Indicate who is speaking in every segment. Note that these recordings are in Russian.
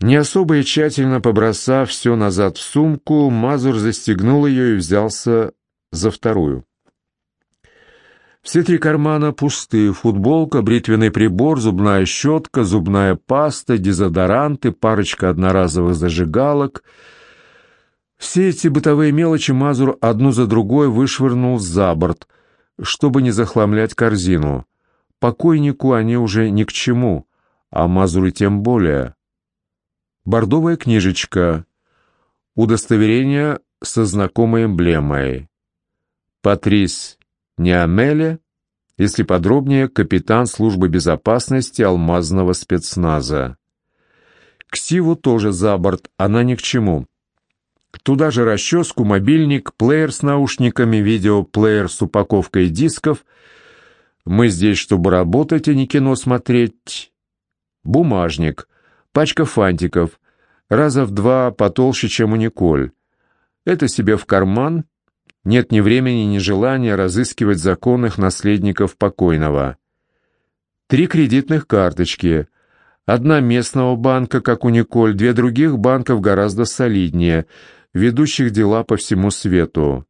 Speaker 1: Не особо и тщательно побросав все назад в сумку, Мазур застегнул ее и взялся за вторую. Все три кармана пусты, футболка, бритвенный прибор, зубная щетка, зубная паста, дезодоранты, парочка одноразовых зажигалок. Все эти бытовые мелочи Мазур одну за другой вышвырнул за борт, чтобы не захламлять корзину. Покойнику они уже ни к чему, а Мазуру тем более. Бордовая книжечка. Удостоверение со знакомой эмблемой. Патрис Неамеле, если подробнее, капитан службы безопасности алмазного спецназа. Ксиву тоже за борт, она ни к чему. Туда же расческу, мобильник, плеер с наушниками, видеоплеер с упаковкой дисков. Мы здесь, чтобы работать, а не кино смотреть. Бумажник, пачка фантиков, раза в два потолще, чем у Николь. Это себе в карман. Нет ни времени, ни желания разыскивать законных наследников покойного. Три кредитных карточки. Одна местного банка, как у Николь, две других банков гораздо солиднее – ведущих дела по всему свету.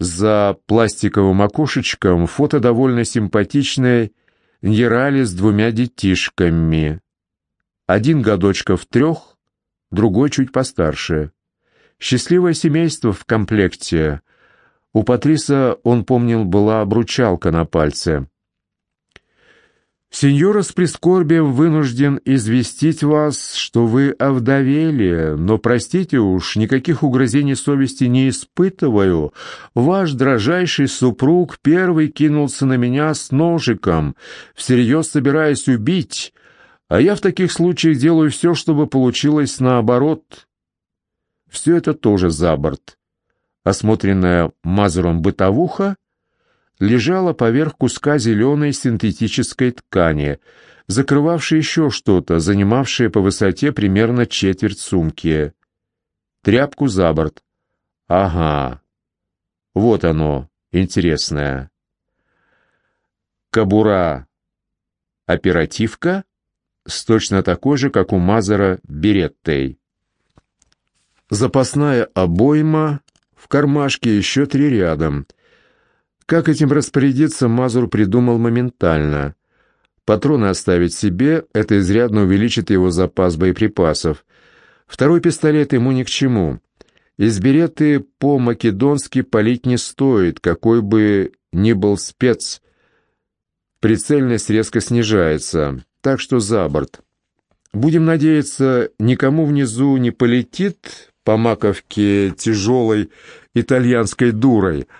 Speaker 1: За пластиковым окошечком фото довольно симпатичной Ньерали с двумя детишками. Один годочков трех, другой чуть постарше. Счастливое семейство в комплекте. У Патриса, он помнил, была обручалка на пальце. Сеньора с прискорбием вынужден известить вас, что вы овдовели, но, простите уж, никаких угрызений совести не испытываю. Ваш дрожайший супруг первый кинулся на меня с ножиком, всерьез собираясь убить, а я в таких случаях делаю все, чтобы получилось наоборот. Все это тоже за борт. Осмотренная Мазуром бытовуха лежала поверх куска зеленой синтетической ткани, закрывавшей еще что-то, занимавшее по высоте примерно четверть сумки. Тряпку за борт. Ага. Вот оно, интересное. Кабура. Оперативка с точно такой же, как у Мазера, береттой. Запасная обойма, в кармашке еще три рядом — как этим распорядиться, Мазур придумал моментально. Патроны оставить себе — это изрядно увеличит его запас боеприпасов. Второй пистолет ему ни к чему. Из береты по-македонски палить не стоит, какой бы ни был спец. Прицельность резко снижается, так что за борт. Будем надеяться, никому внизу не полетит по маковке тяжелой итальянской дурой —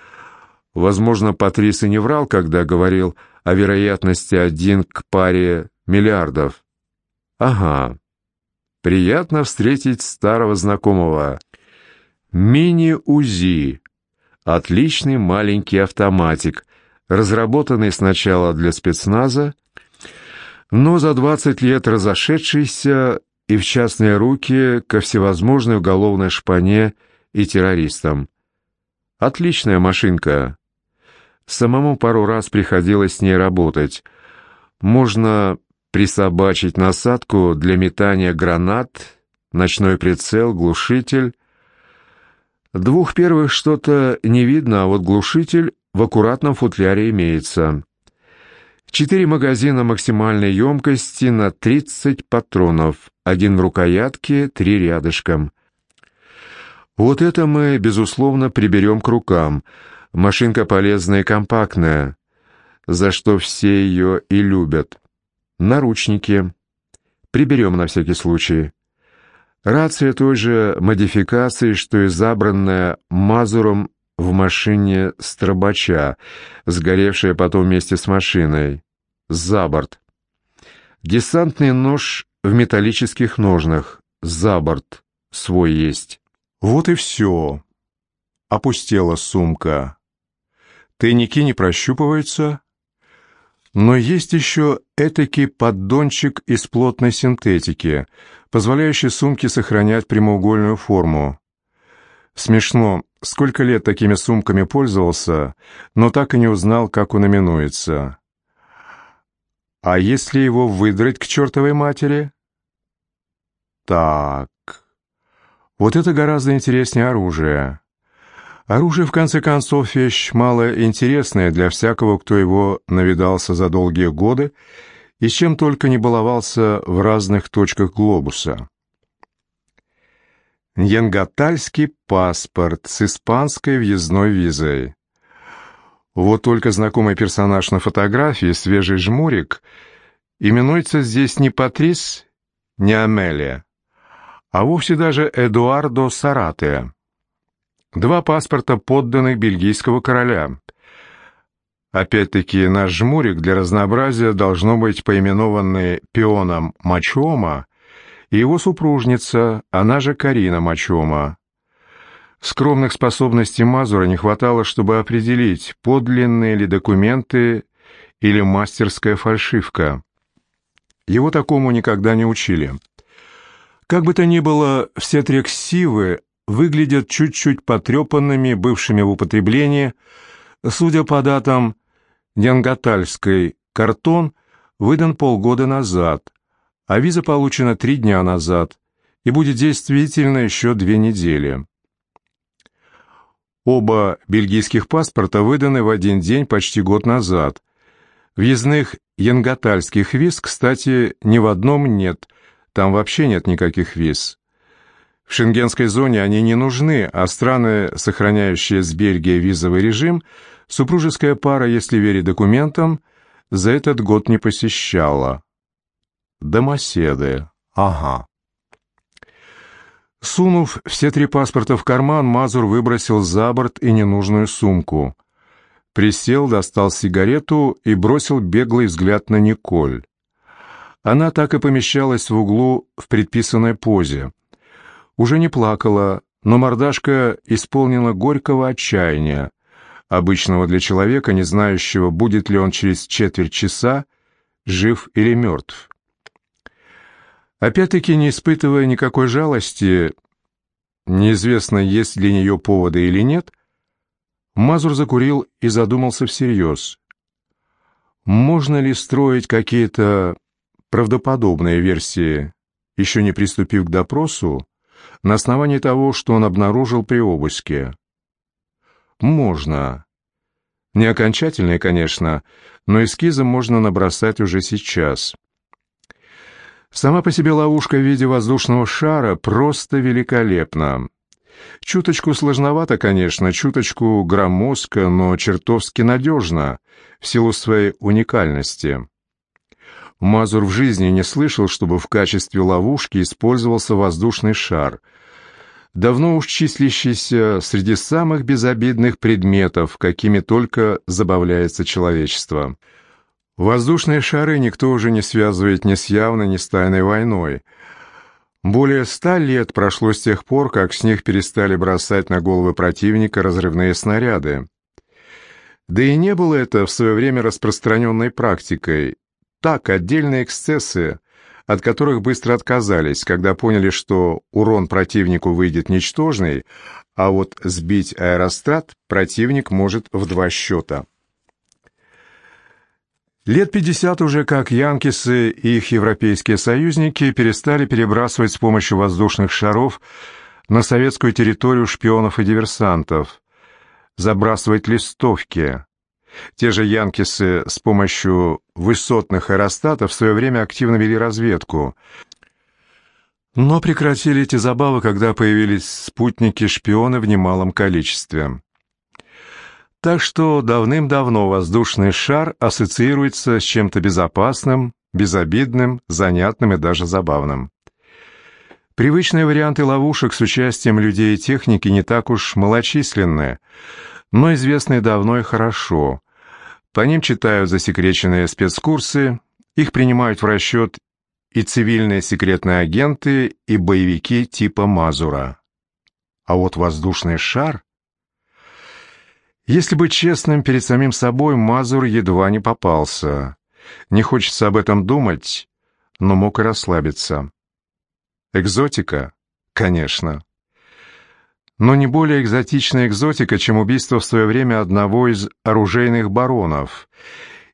Speaker 1: Возможно, Патрис и не врал, когда говорил о вероятности один к паре миллиардов. Ага, приятно встретить старого знакомого. Мини-УЗИ. Отличный маленький автоматик, разработанный сначала для спецназа, но за 20 лет разошедшийся и в частные руки ко всевозможной уголовной шпане и террористам. Отличная машинка, Самому пару раз приходилось с ней работать. Можно присобачить насадку для метания гранат, ночной прицел, глушитель. Двух первых что-то не видно, а вот глушитель в аккуратном футляре имеется. Четыре магазина максимальной емкости на 30 патронов, один в рукоятке, три рядышком. Вот это мы, безусловно, приберем к рукам — Машинка полезная и компактная, за что все ее и любят. Наручники. Приберем на всякий случай. Рация той же модификации, что и забранная Мазуром в машине Стробача, сгоревшая потом вместе с машиной. За борт. Десантный нож в металлических ножнах. За борт. Свой есть.
Speaker 2: Вот и все. Опустела сумка. Тайники не прощупываются, но есть еще этакий поддончик из плотной синтетики, позволяющий сумке сохранять прямоугольную форму. Смешно, сколько лет такими сумками пользовался, но так и не узнал, как он именуется. А если его выдрать к чертовой матери? так. Вот это гораздо интереснее оружия. Оружие, в конце концов, вещь мало интересная для всякого, кто его навидался за долгие годы и с чем только не баловался в разных точках глобуса. Янгатальский паспорт с испанской въездной визой. Вот только знакомый персонаж на фотографии, свежий жмурик, именуется здесь не Патрис, не Амелия, а вовсе даже Эдуардо Саратея. Два паспорта подданных бельгийского короля. Опять-таки, наш жмурик для разнообразия должно быть поименованный пионом Мачома и его супружница, она же Карина Мачома. Скромных способностей Мазура не хватало, чтобы определить, подлинные ли документы или мастерская фальшивка. Его такому никогда не учили. Как бы то ни было, все три ксивы выглядят чуть-чуть потрепанными, бывшими в употреблении. Судя по датам, Нянгатальский картон выдан полгода назад, а виза получена три дня назад и будет действительно еще две недели. Оба бельгийских паспорта выданы в один день почти год назад. Въездных янгатальских виз, кстати, ни в одном нет, там вообще нет никаких виз. В шенгенской зоне они не нужны, а страны, сохраняющие с Бельгией визовый режим, супружеская пара, если верить документам, за этот год не посещала. Домоседы. Ага. Сунув все три паспорта в карман, Мазур выбросил за борт и ненужную сумку. Присел, достал сигарету и бросил беглый взгляд на Николь. Она так и помещалась в углу в предписанной позе. Уже не плакала, но мордашка исполнена горького отчаяния, обычного для человека, не знающего, будет ли он через четверть часа жив или мертв. Опять-таки, не испытывая никакой жалости, неизвестно, есть для нее поводы или нет, Мазур закурил и задумался всерьез. Можно ли строить какие-то правдоподобные версии, еще не приступив к допросу, на основании того, что он обнаружил при обыске? Можно. Не окончательные, конечно, но эскизы можно набросать уже сейчас. Сама по себе ловушка в виде воздушного шара просто великолепна. Чуточку сложновато, конечно, чуточку громоздко, но чертовски надежно, в силу своей уникальности. Мазур в жизни не слышал, чтобы в качестве ловушки использовался воздушный шар, давно уж числящийся среди самых безобидных предметов, какими только забавляется человечество. Воздушные шары никто уже не связывает ни с явной, ни с тайной войной. Более ста лет прошло с тех пор, как с них перестали бросать на головы противника разрывные снаряды. Да и не было это в свое время распространенной практикой. Так, отдельные эксцессы, от которых быстро отказались, когда поняли, что урон противнику выйдет ничтожный, а вот сбить аэрострат противник может в два счета. Лет 50 уже как янкисы и их европейские союзники перестали перебрасывать с помощью воздушных шаров на советскую территорию шпионов и диверсантов, забрасывать листовки. Те же янкисы с помощью высотных аэростатов в свое время активно вели разведку, но прекратили эти забавы, когда появились спутники-шпионы в немалом количестве. Так что давным-давно воздушный шар ассоциируется с чем-то безопасным, безобидным, занятным и даже забавным. Привычные варианты ловушек с участием людей и техники не так уж малочисленны, но известны давно и хорошо. По ним читают засекреченные спецкурсы, их принимают в расчет и цивильные секретные агенты, и боевики типа Мазура. А вот воздушный шар если быть честным перед самим собой, Мазур едва не попался. Не хочется об этом думать, но мог и расслабиться. Экзотика? Конечно. Но не более экзотичная экзотика, чем убийство в свое время одного из оружейных баронов,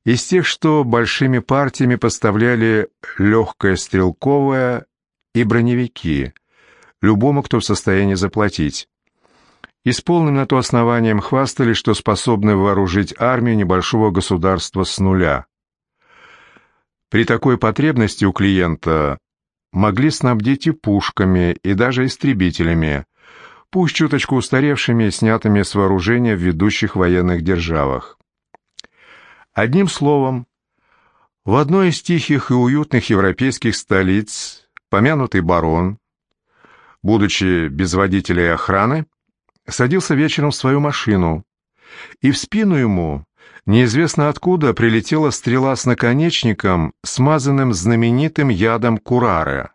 Speaker 2: из тех, что большими партиями поставляли легкое стрелковое и броневики, любому, кто в состоянии заплатить. И с полным на то основанием хвастали, что способны вооружить армию небольшого государства с нуля. При такой потребности у клиента могли снабдить и пушками, и даже истребителями, пусть чуточку устаревшими и снятыми с вооружения в ведущих военных державах. Одним словом, в одной из тихих и уютных европейских столиц помянутый барон, будучи без водителя и охраны, садился вечером в свою машину, и в спину ему, неизвестно откуда, прилетела стрела с наконечником, смазанным знаменитым ядом курары.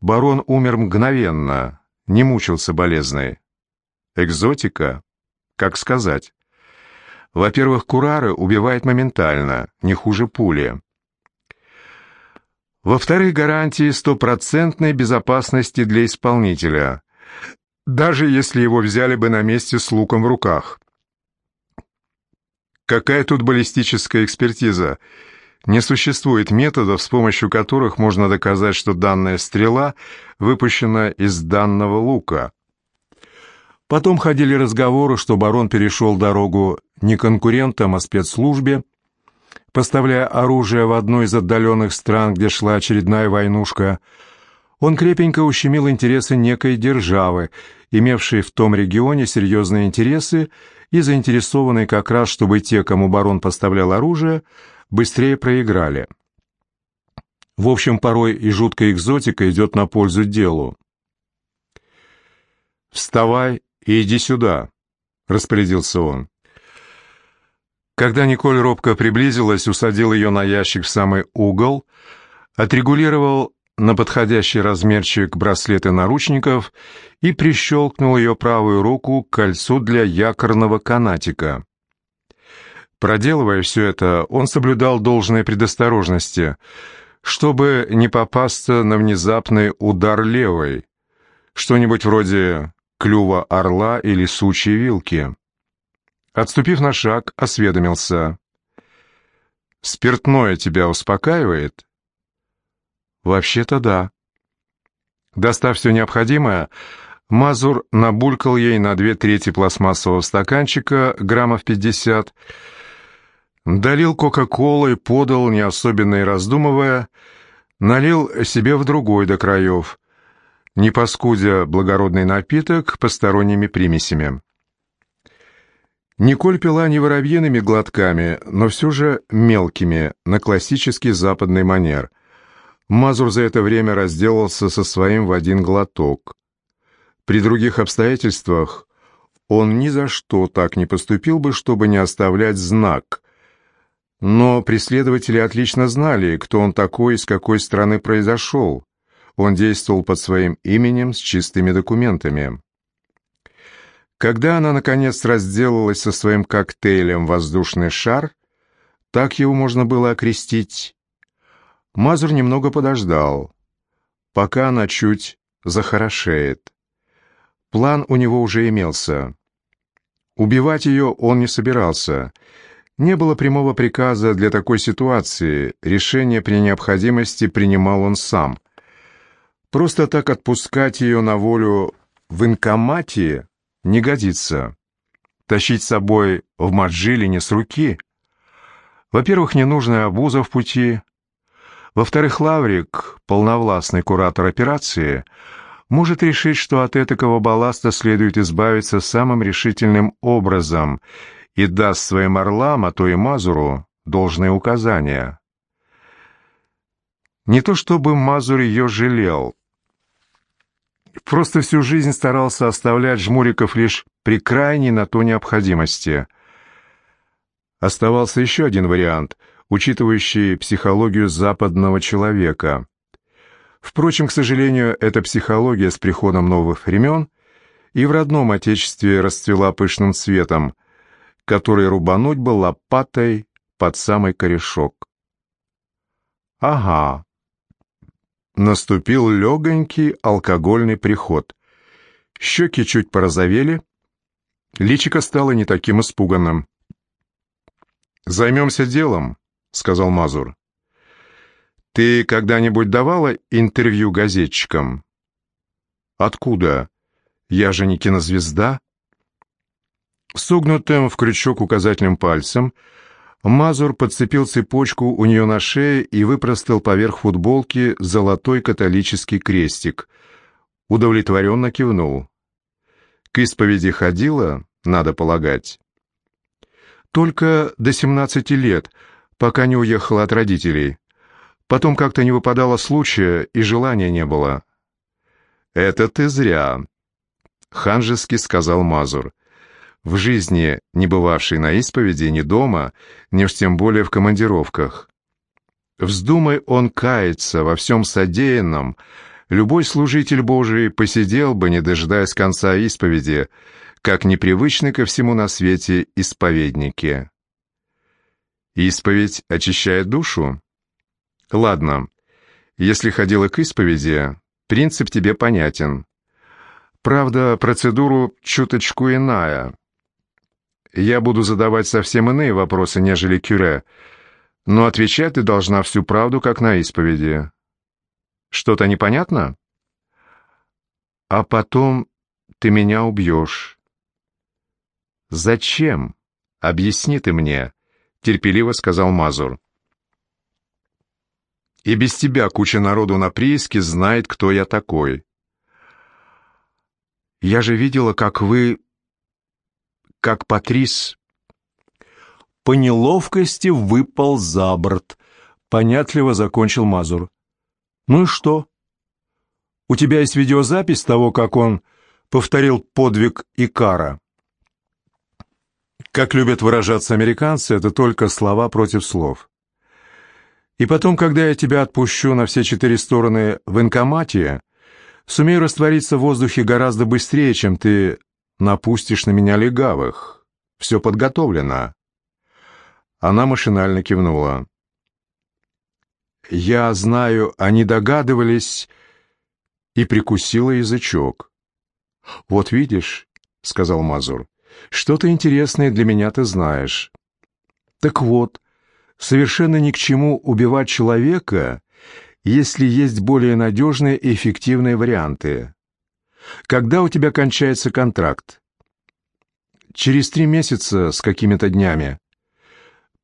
Speaker 2: Барон умер мгновенно, не мучился болезной. Экзотика? Как сказать? Во-первых, курары убивает моментально, не хуже пули. Во-вторых, гарантии стопроцентной безопасности для исполнителя, даже если его взяли бы на месте с луком в руках. Какая тут баллистическая экспертиза? Не существует методов, с помощью которых можно доказать, что данная стрела выпущена из данного лука. Потом ходили разговоры, что барон перешел дорогу не конкурентам, а спецслужбе, поставляя оружие в одну из отдаленных стран, где шла очередная войнушка. Он крепенько ущемил интересы некой державы, имевшей в том регионе серьезные интересы и заинтересованной как раз, чтобы те, кому барон поставлял оружие, быстрее проиграли. В общем, порой и жуткая экзотика идет на пользу делу. «Вставай и иди сюда», — распорядился он. Когда Николь робко приблизилась, усадил ее на ящик в самый угол, отрегулировал на подходящий размерчик браслеты наручников и прищелкнул ее правую руку к кольцу для якорного канатика. Проделывая все это, он соблюдал должные предосторожности, чтобы не попасться на внезапный удар левой, что-нибудь вроде клюва орла или сучьей вилки. Отступив на шаг, осведомился. «Спиртное тебя успокаивает?» «Вообще-то да». Достав все необходимое, Мазур набулькал ей на две трети пластмассового стаканчика, граммов пятьдесят, долил кока-колы, подал, не особенно и раздумывая, налил себе в другой до краев, не паскудя благородный напиток посторонними примесями. Николь пила не воробьиными глотками, но все же мелкими, на классический западный манер. Мазур за это время разделался со своим в один глоток. При других обстоятельствах он ни за что так не поступил бы, чтобы не оставлять знак. Но преследователи отлично знали, кто он такой и с какой страны произошел. Он действовал под своим именем с чистыми документами. Когда она, наконец, разделалась со своим коктейлем «Воздушный шар», так его можно было окрестить, Мазур немного подождал, пока она чуть захорошеет. План у него уже имелся. Убивать ее он не собирался. Не было прямого приказа для такой ситуации, решение при необходимости принимал он сам. Просто так отпускать ее на волю в инкомате не годится. Тащить с собой в Маджилине с руки. Во-первых, ненужная обуза в пути. Во-вторых, Лаврик, полновластный куратор операции, может решить, что от этакого балласта следует избавиться самым решительным образом и даст своим орлам, а то и Мазуру, должные указания. Не то чтобы Мазур ее жалел, Просто всю жизнь старался оставлять жмуриков лишь при крайней на то необходимости. Оставался еще один вариант, учитывающий психологию западного человека. Впрочем, к сожалению, эта психология с приходом новых времен и в родном отечестве расцвела пышным цветом, который рубануть бы лопатой под самый корешок. Ага, Наступил легонький алкогольный приход. Щеки чуть порозовели, личико стало не таким испуганным. «Займемся делом», — сказал Мазур. Ты когда-нибудь давала интервью газетчикам? Откуда? Я же не кинозвезда. Согнутым в крючок указательным пальцем Мазур подцепил цепочку у нее на шее и выпростал поверх футболки золотой католический крестик. Удовлетворенно кивнул. К исповеди ходила, надо полагать. Только до 17 лет, пока не уехала от родителей. Потом как-то не выпадало случая, и желания не было. «Это ты зря», — ханжески сказал Мазур. «В жизни, не бывавшей на исповеди ни дома, ни уж тем более в командировках. Вздумай он каяться во всем содеянном, любой служитель Божий посидел бы, не дожидаясь конца исповеди, как непривычный ко всему на свете исповедники. Исповедь очищает душу? Ладно, если ходила к исповеди, принцип тебе понятен. Правда, процедуру чуточку иная. Я буду задавать совсем иные вопросы, нежели Кюре, но отвечать ты должна всю правду, как на исповеди. Что-то непонятно? А потом ты меня убьешь. «Зачем? Объясни ты мне», — терпеливо сказал Мазур. «И без тебя куча народу на прииске знает, кто я такой». «Я же видела, как вы... как Патрис...» По неловкости выпал за борт. Понятливо закончил Мазур. «Ну и что? У тебя есть видеозапись того, как он повторил подвиг Икара?» Как любят выражаться американцы, это только слова против слов. И потом, когда я тебя отпущу на все четыре стороны в инкомате, сумею раствориться в воздухе гораздо быстрее, чем ты напустишь на меня легавых. Все подготовлено. Она машинально кивнула. Я знаю, они догадывались и прикусила язычок. «Вот видишь», — сказал Мазур, что-то интересное для меня ты знаешь. Так вот, совершенно ни к чему убивать человека, если есть более надежные и эффективные варианты. Когда у тебя кончается контракт? Через три месяца с какими-то днями.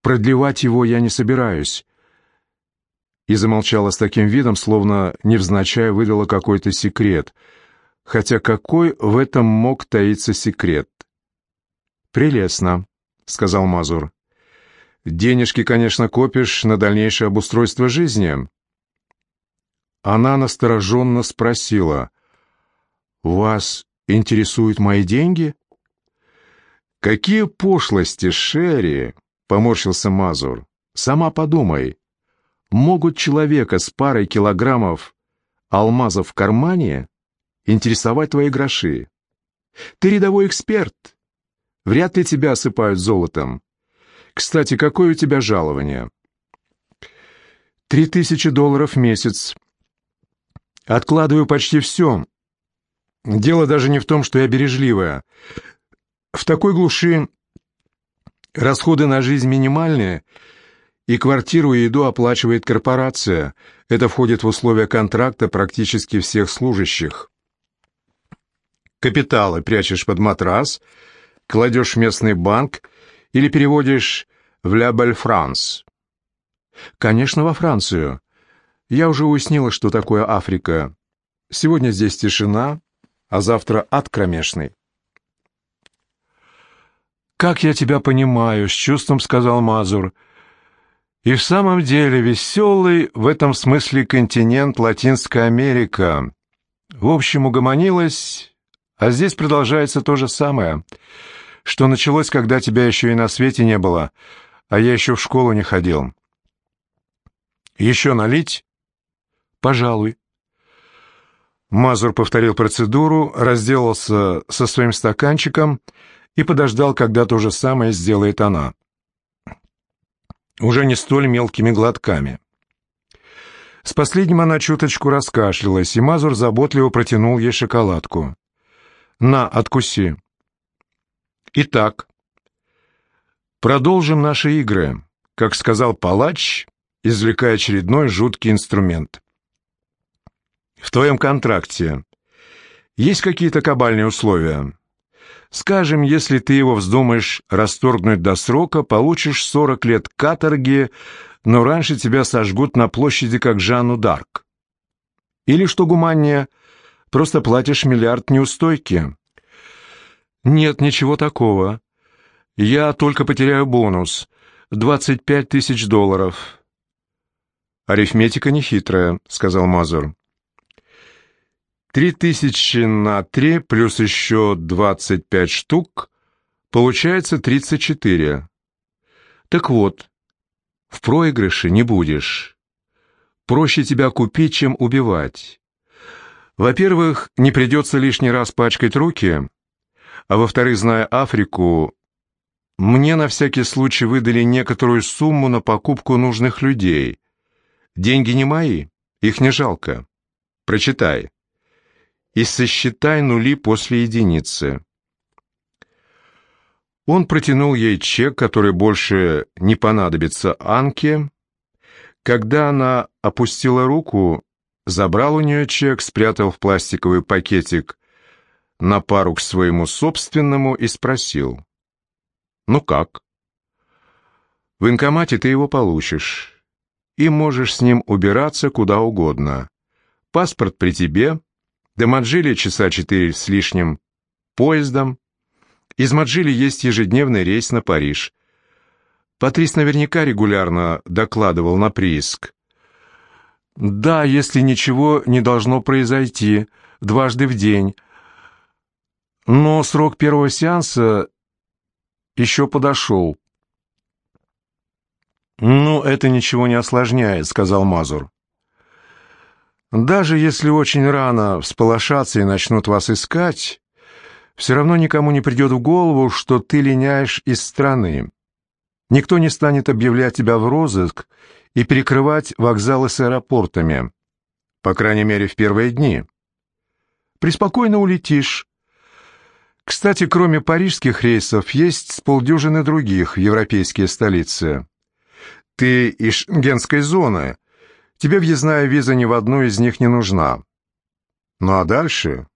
Speaker 2: Продлевать его я не собираюсь. И замолчала с таким видом, словно невзначай выдала какой-то секрет. Хотя какой в этом мог таиться секрет? «Прелестно», — сказал Мазур. «Денежки, конечно, копишь на дальнейшее обустройство жизни». Она настороженно спросила, «Вас интересуют мои деньги?» «Какие пошлости, Шерри!» — поморщился Мазур. «Сама подумай, могут человека с парой килограммов алмазов в кармане интересовать твои гроши? Ты рядовой эксперт, Вряд ли тебя осыпают золотом. Кстати, какое у тебя жалование? Три тысячи долларов в месяц. Откладываю почти все. Дело даже не в том, что я бережливая. В такой глуши расходы на жизнь минимальные, и квартиру и еду оплачивает корпорация. Это входит в условия контракта практически всех служащих. Капиталы прячешь под матрас – кладешь в местный банк или переводишь в «Ля Бель Франс». Конечно, во Францию. Я уже уяснила, что такое Африка. Сегодня здесь тишина, а завтра ад кромешный. «Как я тебя понимаю», — с чувством сказал Мазур. «И в самом деле веселый в этом смысле континент Латинская Америка. В общем, угомонилась, а здесь продолжается то же самое» что началось, когда тебя еще и на свете не было, а я еще в школу не ходил. Еще налить? Пожалуй. Мазур повторил процедуру, разделался со своим стаканчиком и подождал, когда то же самое сделает она. Уже не столь мелкими глотками. С последним она чуточку раскашлялась, и Мазур заботливо протянул ей шоколадку. «На, откуси». Итак, продолжим наши игры. Как сказал палач, извлекая очередной жуткий инструмент. «В твоем контракте есть какие-то кабальные условия?» Скажем, если ты его вздумаешь расторгнуть до срока, получишь 40 лет каторги, но раньше тебя сожгут на площади, как Жанну Дарк. Или, что гуманнее, просто платишь миллиард неустойки. Нет, ничего такого. Я только потеряю бонус. 25 тысяч долларов. Арифметика нехитрая, сказал Мазур. Три тысячи на три плюс еще двадцать пять штук получается тридцать четыре. Так вот, в проигрыше не будешь. Проще тебя купить, чем убивать. Во-первых, не придется лишний раз пачкать руки, а во-вторых, зная Африку, мне на всякий случай выдали некоторую сумму на покупку нужных людей. Деньги не мои, их не жалко. Прочитай и сосчитай нули после единицы. Он протянул ей чек, который больше не понадобится Анке. Когда она опустила руку, забрал у нее чек, спрятал в пластиковый пакетик на пару к своему собственному и спросил. «Ну как?» «В инкомате ты его получишь, и можешь с ним убираться куда угодно. Паспорт при тебе, до Маджили часа четыре с лишним поездом. Из Маджили есть ежедневный рейс на Париж. Патрис наверняка регулярно докладывал на прииск. «Да, если ничего не должно произойти, дважды в день. Но срок первого сеанса еще подошел». «Ну, это ничего не осложняет», — сказал Мазур. Даже если очень рано всполошатся и начнут вас искать, все равно никому не придет в голову, что ты линяешь из страны. Никто не станет объявлять тебя в розыск и перекрывать вокзалы с аэропортами, по крайней мере, в первые дни. Приспокойно улетишь. Кстати, кроме парижских рейсов, есть с полдюжины других в европейские столицы. Ты из шенгенской зоны — Тебе въездная виза ни в одну из них не нужна. Ну а дальше?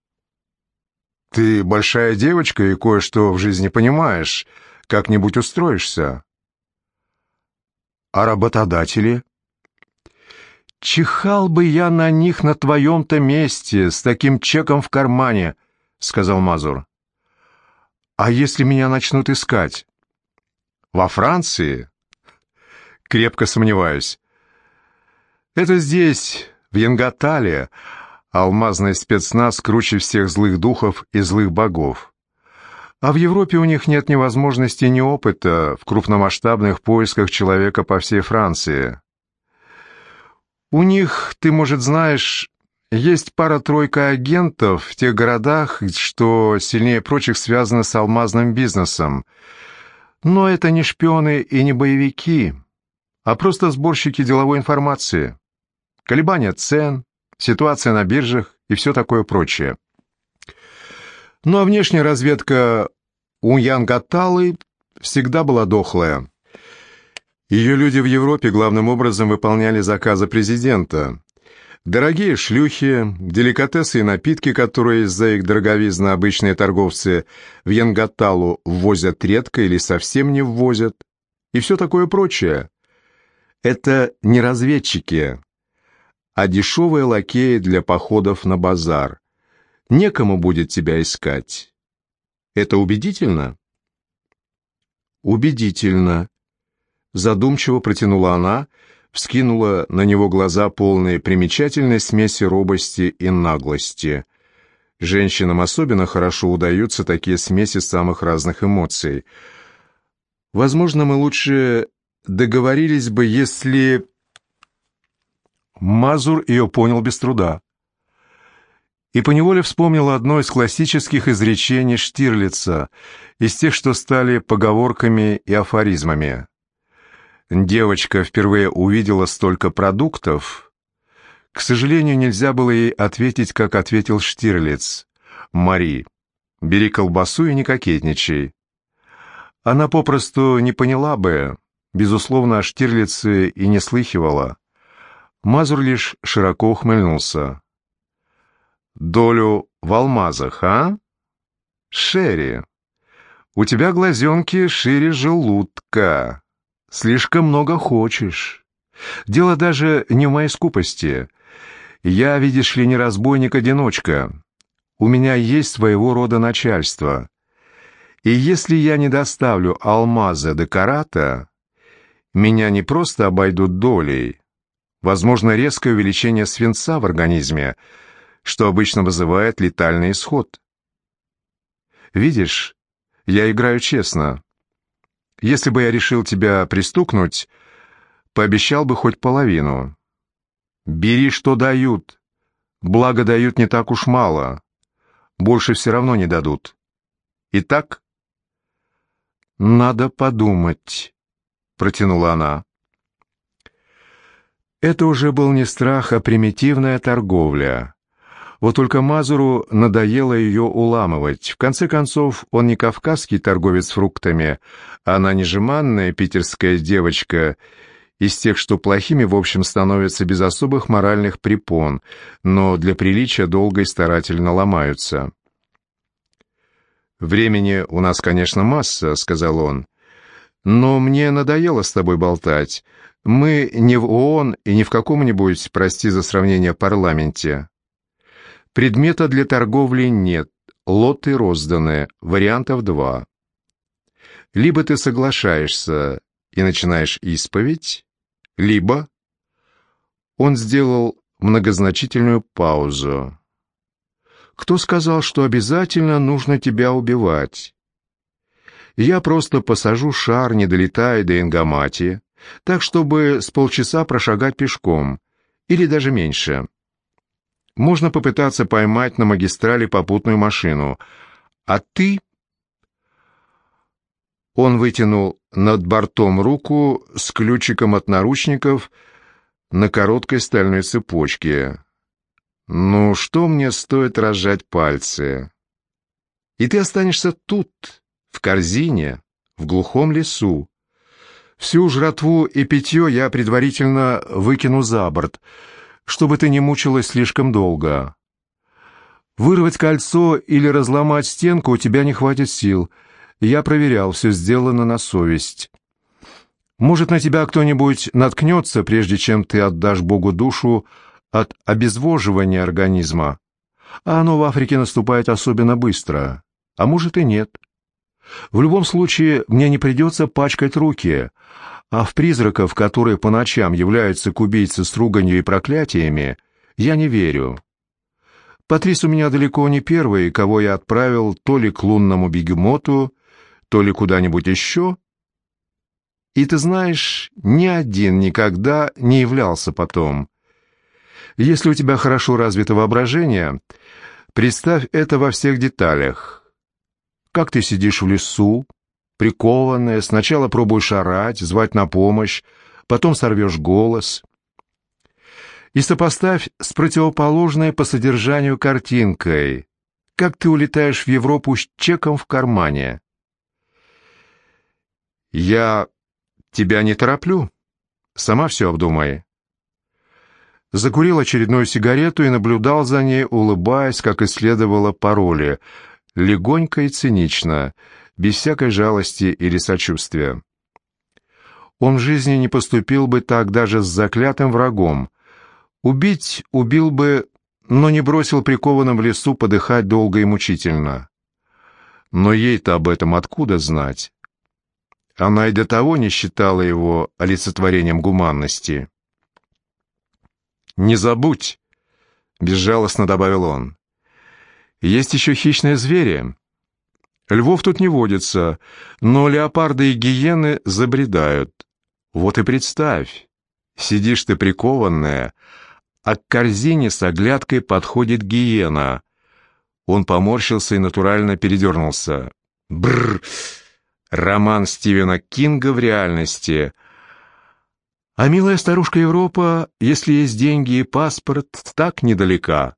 Speaker 2: Ты большая девочка и кое-что в жизни понимаешь. Как-нибудь устроишься. А работодатели? Чихал бы я на них на твоем-то месте, с таким чеком в кармане, сказал Мазур. А если меня начнут искать? Во Франции? Крепко сомневаюсь. Это здесь, в Янгатале, алмазный спецназ круче всех злых духов и злых богов. А в Европе у них нет ни возможности, ни опыта в крупномасштабных поисках человека по всей Франции. У них, ты, может, знаешь, есть пара-тройка агентов в тех городах, что сильнее прочих связаны с алмазным бизнесом. Но это не шпионы и не боевики, а просто сборщики деловой информации колебания цен, ситуация на биржах и все такое прочее. Ну а внешняя разведка у Янгаталы всегда была дохлая. Ее люди в Европе главным образом выполняли заказы президента. Дорогие шлюхи, деликатесы и напитки, которые из-за их дороговизны обычные торговцы в Янгаталу ввозят редко или совсем не ввозят, и все такое прочее. Это не разведчики, а дешевые лакеи для походов на базар. Некому будет тебя искать. Это убедительно? Убедительно. Задумчиво протянула она, вскинула на него глаза полные примечательной смеси робости и наглости. Женщинам особенно хорошо удаются такие смеси самых разных эмоций. Возможно, мы лучше договорились бы, если... Мазур ее понял без труда. И поневоле вспомнил одно из классических изречений Штирлица, из тех, что стали поговорками и афоризмами. Девочка впервые увидела столько продуктов. К сожалению, нельзя было ей ответить, как ответил Штирлиц. «Мари, бери колбасу и не кокетничай». Она попросту не поняла бы, безусловно, о Штирлице и не слыхивала. Мазур лишь широко ухмыльнулся. «Долю в алмазах, а? Шерри, у тебя глазенки шире желудка. Слишком много хочешь. Дело даже не в моей скупости. Я, видишь ли, не разбойник-одиночка. У меня есть своего рода начальство. И если я не доставлю алмаза до карата, меня не просто обойдут долей, возможно, резкое увеличение свинца в организме, что обычно вызывает летальный исход. Видишь, я играю честно. Если бы я решил тебя пристукнуть, пообещал бы хоть половину. Бери, что дают. Благо дают не так уж мало. Больше все равно не дадут. Итак, «Надо подумать», — протянула она. Это уже был не страх, а примитивная торговля. Вот только Мазуру надоело ее уламывать. В конце концов, он не кавказский торговец фруктами, а она не жеманная питерская девочка из тех, что плохими, в общем, становятся без особых моральных препон, но для приличия долго и старательно ломаются. «Времени у нас, конечно, масса», — сказал он. «Но мне надоело с тобой болтать. Мы не в ООН и не в каком-нибудь, прости за сравнение, парламенте. Предмета для торговли нет, лоты розданы, вариантов два. Либо ты соглашаешься и начинаешь исповедь, либо...» Он сделал многозначительную паузу. Кто сказал, что обязательно нужно тебя убивать? Я просто посажу шар, не долетая до Ингамати, так, чтобы с полчаса прошагать пешком, или даже меньше. Можно попытаться поймать на магистрали попутную машину, а ты... Он вытянул над бортом руку с ключиком от наручников на короткой стальной цепочке. «Ну, что мне стоит разжать пальцы?» «И ты останешься тут, в корзине, в глухом лесу. Всю жратву и питье я предварительно выкину за борт, чтобы ты не мучилась слишком долго. Вырвать кольцо или разломать стенку у тебя не хватит сил. Я проверял, все сделано на совесть». Может, на тебя кто-нибудь наткнется, прежде чем ты отдашь Богу душу, от обезвоживания организма, а оно в Африке наступает особенно быстро, а может и нет. В любом случае, мне не придется пачкать руки, а в призраков, которые по ночам являются к убийце с руганью и проклятиями, я не верю. Патрис у меня далеко не первый, кого я отправил то ли к лунному бегемоту, то ли куда-нибудь еще. И ты знаешь, ни один никогда не являлся потом. Если у тебя хорошо развито воображение, представь это во всех деталях. Как ты сидишь в лесу, прикованная, сначала пробуешь орать, звать на помощь, потом сорвешь голос. И сопоставь с противоположной по содержанию картинкой, как ты улетаешь в Европу с чеком в кармане. Я тебя не тороплю. Сама все обдумай закурил очередную сигарету и наблюдал за ней, улыбаясь, как и следовало по роли, легонько и цинично, без всякой жалости или сочувствия. Он в жизни не поступил бы так даже с заклятым врагом. Убить убил бы, но не бросил прикованным в лесу подыхать долго и мучительно. Но ей-то об этом откуда знать? Она и до того не считала его олицетворением гуманности. «Не забудь», — безжалостно добавил он. «Есть еще хищные звери. Львов тут не водится, но леопарды и гиены забредают. Вот и представь, сидишь ты прикованная, а к корзине с оглядкой подходит гиена». Он поморщился и натурально передернулся. Бррр! Роман Стивена Кинга в реальности — а милая старушка Европа, если есть деньги и паспорт, так недалека.